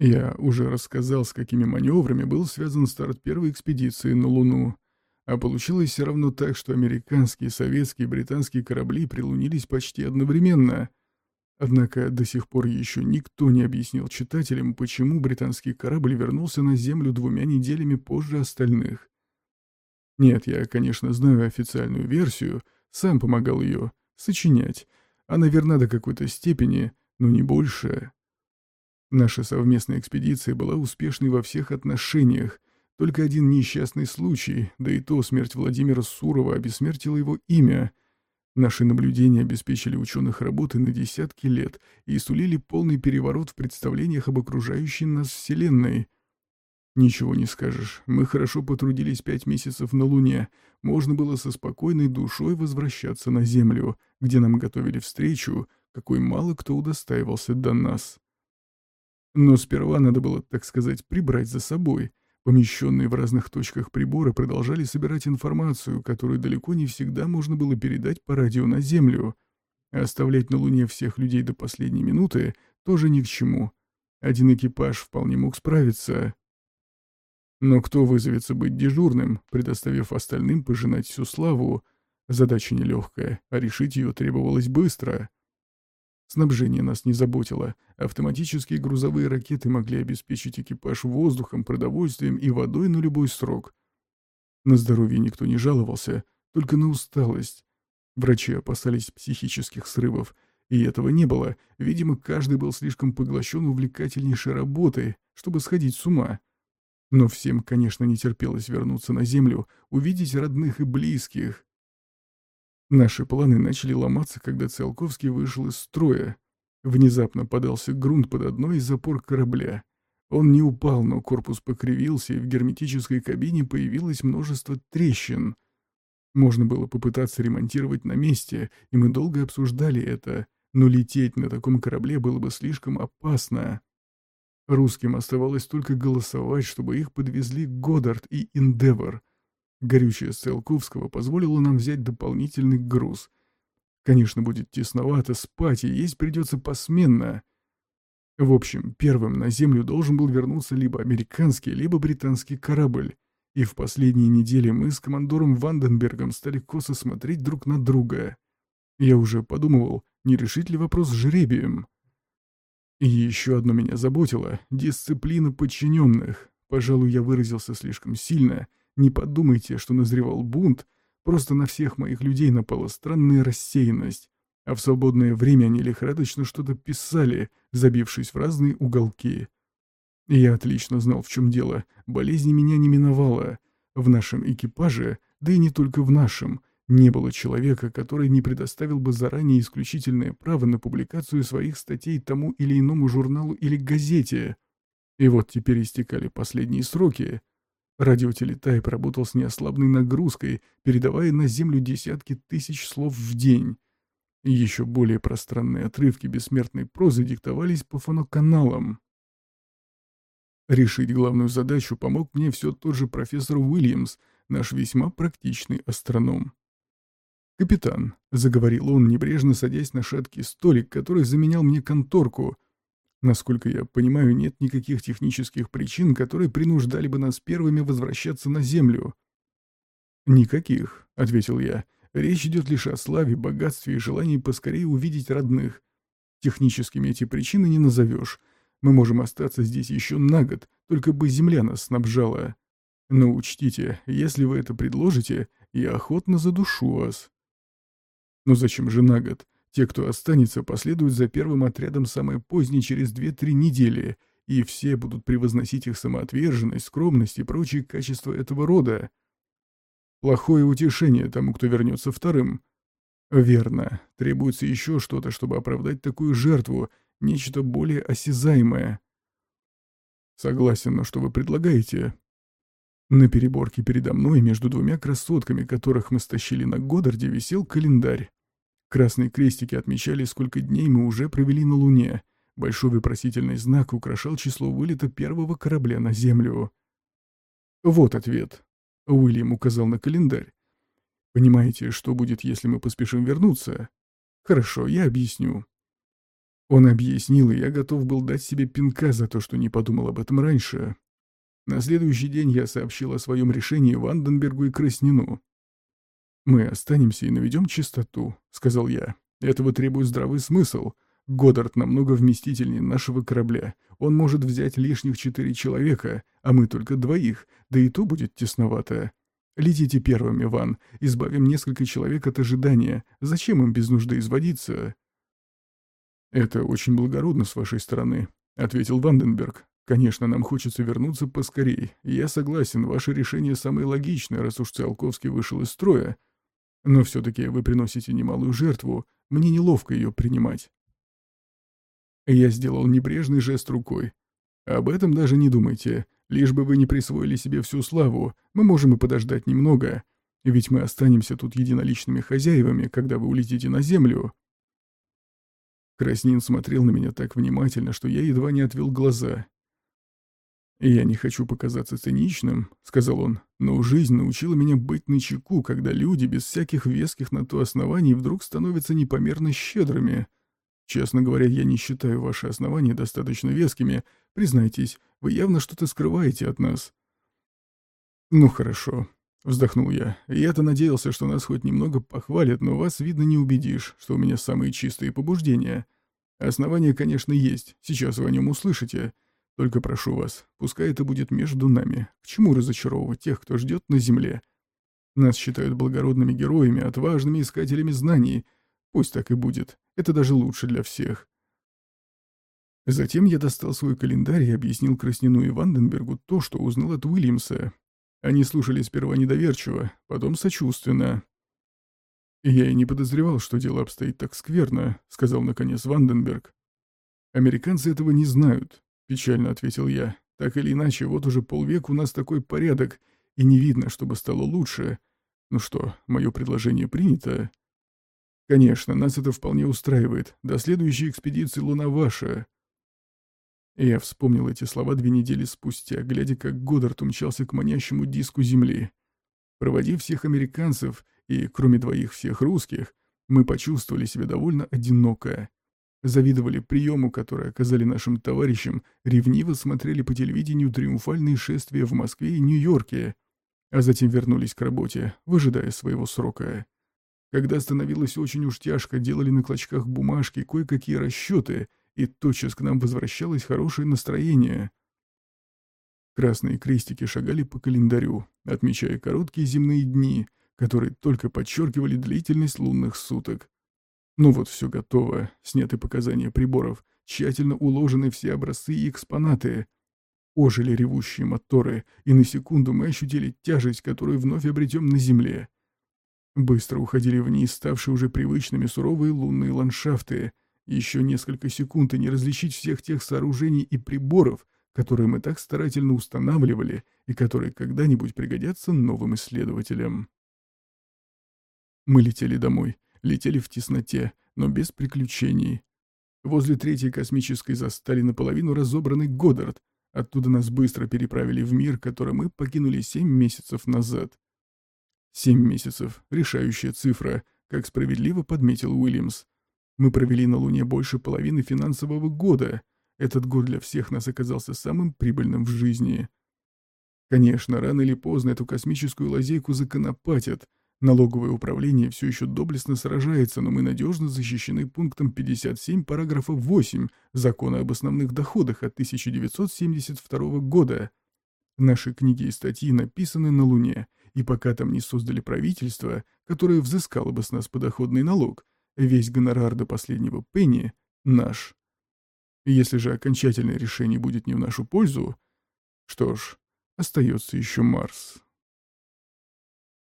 Я уже рассказал, с какими маневрами был связан старт первой экспедиции на Луну. А получилось все равно так, что американские, советские и британские корабли прилунились почти одновременно. Однако до сих пор еще никто не объяснил читателям, почему британский корабль вернулся на Землю двумя неделями позже остальных. Нет, я, конечно, знаю официальную версию, сам помогал ее сочинять. Она верна до какой-то степени, но не больше. Наша совместная экспедиция была успешной во всех отношениях. Только один несчастный случай, да и то смерть Владимира Сурова обессмертила его имя. Наши наблюдения обеспечили ученых работы на десятки лет и сулили полный переворот в представлениях об окружающей нас Вселенной. Ничего не скажешь, мы хорошо потрудились пять месяцев на Луне. Можно было со спокойной душой возвращаться на Землю, где нам готовили встречу, какой мало кто удостаивался до нас. Но сперва надо было, так сказать, прибрать за собой. Помещенные в разных точках прибора продолжали собирать информацию, которую далеко не всегда можно было передать по радио на Землю. А оставлять на Луне всех людей до последней минуты тоже ни к чему. Один экипаж вполне мог справиться. Но кто вызовется быть дежурным, предоставив остальным пожинать всю славу? Задача нелегкая, а решить ее требовалось быстро. Снабжение нас не заботило. Автоматические грузовые ракеты могли обеспечить экипаж воздухом, продовольствием и водой на любой срок. На здоровье никто не жаловался, только на усталость. Врачи опасались психических срывов, и этого не было. Видимо, каждый был слишком поглощен увлекательнейшей работой, чтобы сходить с ума. Но всем, конечно, не терпелось вернуться на Землю, увидеть родных и близких. Наши планы начали ломаться, когда Циолковский вышел из строя. Внезапно подался грунт под одной из запор корабля. Он не упал, но корпус покривился, и в герметической кабине появилось множество трещин. Можно было попытаться ремонтировать на месте, и мы долго обсуждали это, но лететь на таком корабле было бы слишком опасно. Русским оставалось только голосовать, чтобы их подвезли Годдард и Индевор. Горючее Циолковского позволило нам взять дополнительный груз. Конечно, будет тесновато, спать и есть придется посменно. В общем, первым на Землю должен был вернуться либо американский, либо британский корабль. И в последние недели мы с командором Ванденбергом стали косо смотреть друг на друга. Я уже подумывал, не решить ли вопрос с жребием. И еще одно меня заботило — дисциплина подчиненных. Пожалуй, я выразился слишком сильно — не подумайте, что назревал бунт, просто на всех моих людей напала странная рассеянность, а в свободное время они лихорадочно что-то писали, забившись в разные уголки. я отлично знал, в чем дело. Болезнь меня не миновала. В нашем экипаже, да и не только в нашем, не было человека, который не предоставил бы заранее исключительное право на публикацию своих статей тому или иному журналу или газете. И вот теперь истекали последние сроки, Радиотелетайп работал с неослабной нагрузкой, передавая на Землю десятки тысяч слов в день. Еще более пространные отрывки бессмертной прозы диктовались по фоноканалам. Решить главную задачу помог мне все тот же профессор Уильямс, наш весьма практичный астроном. «Капитан», — заговорил он, небрежно садясь на шаткий столик, который заменял мне конторку — Насколько я понимаю, нет никаких технических причин, которые принуждали бы нас первыми возвращаться на Землю. «Никаких», — ответил я. «Речь идет лишь о славе, богатстве и желании поскорее увидеть родных. Техническими эти причины не назовешь. Мы можем остаться здесь еще на год, только бы Земля нас снабжала. Но учтите, если вы это предложите, я охотно задушу вас». «Но зачем же на год? Те, кто останется, последуют за первым отрядом самое позднее через 2-3 недели, и все будут превозносить их самоотверженность, скромность и прочие качества этого рода. Плохое утешение тому, кто вернется вторым. Верно, требуется еще что-то, чтобы оправдать такую жертву, нечто более осязаемое. Согласен, но что вы предлагаете? На переборке передо мной между двумя красотками, которых мы стащили на Годдарде, висел календарь. Красные крестики отмечали, сколько дней мы уже провели на Луне. Большой вопросительный знак украшал число вылета первого корабля на Землю. Вот ответ. Уильям указал на календарь. Понимаете, что будет, если мы поспешим вернуться? Хорошо, я объясню. Он объяснил, и я готов был дать себе пинка за то, что не подумал об этом раньше. На следующий день я сообщил о своем решении Ванденбергу и Краснину. «Мы останемся и наведем чистоту», — сказал я. «Этого требует здравый смысл. Годдард намного вместительнее нашего корабля. Он может взять лишних четыре человека, а мы только двоих, да и то будет тесновато. Летите первыми, Ван, избавим несколько человек от ожидания. Зачем им без нужды изводиться?» «Это очень благородно с вашей стороны», — ответил Ванденберг. «Конечно, нам хочется вернуться поскорей. Я согласен, ваше решение самое логичное, раз уж Циолковский вышел из строя. Но все-таки вы приносите немалую жертву, мне неловко ее принимать». Я сделал небрежный жест рукой. «Об этом даже не думайте. Лишь бы вы не присвоили себе всю славу, мы можем и подождать немного. Ведь мы останемся тут единоличными хозяевами, когда вы улетите на землю». Краснин смотрел на меня так внимательно, что я едва не отвел глаза. «Я не хочу показаться циничным», — сказал он, «но жизнь научила меня быть начеку, когда люди без всяких веских на то оснований вдруг становятся непомерно щедрыми. Честно говоря, я не считаю ваши основания достаточно вескими. Признайтесь, вы явно что-то скрываете от нас». «Ну хорошо», — вздохнул я. «Я-то надеялся, что нас хоть немного похвалят, но вас, видно, не убедишь, что у меня самые чистые побуждения. Основания, конечно, есть, сейчас вы о нем услышите». Только прошу вас, пускай это будет между нами. К чему разочаровывать тех, кто ждет на земле? Нас считают благородными героями, отважными искателями знаний. Пусть так и будет. Это даже лучше для всех. Затем я достал свой календарь и объяснил Краснину и Ванденбергу то, что узнал от Уильямса. Они слушали сперва недоверчиво, потом сочувственно. «Я и не подозревал, что дело обстоит так скверно», — сказал наконец Ванденберг. «Американцы этого не знают. Печально ответил я. Так или иначе, вот уже полвека у нас такой порядок, и не видно, чтобы стало лучше. Ну что, мое предложение принято? Конечно, нас это вполне устраивает. До следующей экспедиции луна ваша. Я вспомнил эти слова две недели спустя, глядя, как Годдард умчался к манящему диску Земли. Проводив всех американцев и, кроме двоих, всех русских, мы почувствовали себя довольно одиноко. Завидовали приему, который оказали нашим товарищам, ревниво смотрели по телевидению триумфальные шествия в Москве и Нью-Йорке, а затем вернулись к работе, выжидая своего срока. Когда становилось очень уж тяжко, делали на клочках бумажки кое-какие расчеты, и тотчас к нам возвращалось хорошее настроение. Красные крестики шагали по календарю, отмечая короткие земные дни, которые только подчеркивали длительность лунных суток. Ну вот, все готово, сняты показания приборов, тщательно уложены все образцы и экспонаты. Ожили ревущие моторы, и на секунду мы ощутили тяжесть, которую вновь обретем на Земле. Быстро уходили вниз ставшие уже привычными суровые лунные ландшафты. Еще несколько секунд и не различить всех тех сооружений и приборов, которые мы так старательно устанавливали и которые когда-нибудь пригодятся новым исследователям. Мы летели домой летели в тесноте, но без приключений. Возле третьей космической застали наполовину разобранный Годдард. Оттуда нас быстро переправили в мир, который мы покинули семь месяцев назад. Семь месяцев — решающая цифра, как справедливо подметил Уильямс. Мы провели на Луне больше половины финансового года. Этот год для всех нас оказался самым прибыльным в жизни. Конечно, рано или поздно эту космическую лазейку законопатят, Налоговое управление все еще доблестно сражается, но мы надежно защищены пунктом 57 параграфа 8 Закона об основных доходах от 1972 года. Наши книги и статьи написаны на Луне, и пока там не создали правительство, которое взыскало бы с нас подоходный налог, весь гонорар до последнего пенни наш. Если же окончательное решение будет не в нашу пользу, что ж, остается еще Марс.